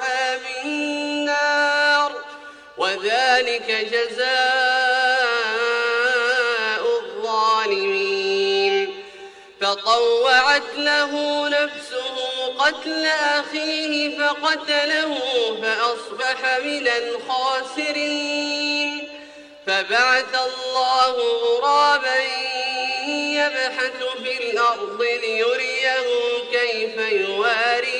أصحاب النار وذلك جزاء الظالمين. فطوعت له نفسه قتل أخيه فقتله فأصبح من الخاسرين. فبعث الله غرابا يبحث في الأرض ليريه كيف يواري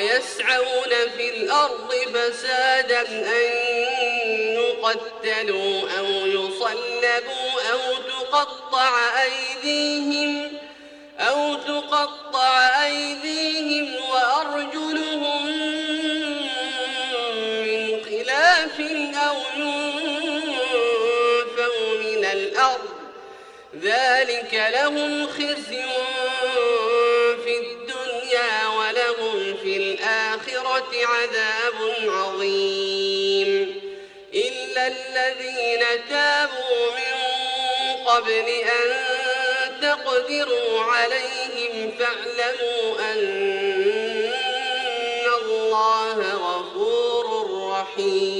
ويسعون في الأرض فسادا أن يقتلوا أو يصلبوا أو تقطع أيديهم أو تقطع أيديهم وأرجلهم من خلاف أو ينفوا من الأرض. ذلك لهم خزي الآخرة عذاب عظيم. إلا الذين تابوا من قبل أن تقدروا عليهم فاعلموا أن الله غفور رحيم.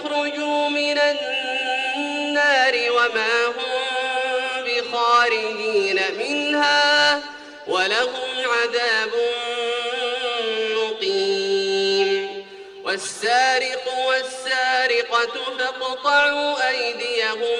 يخرجوا من النار وما هم بخارجين منها ولهم عذاب مقيم. والسارق والسارقة فاقطعوا أيديهما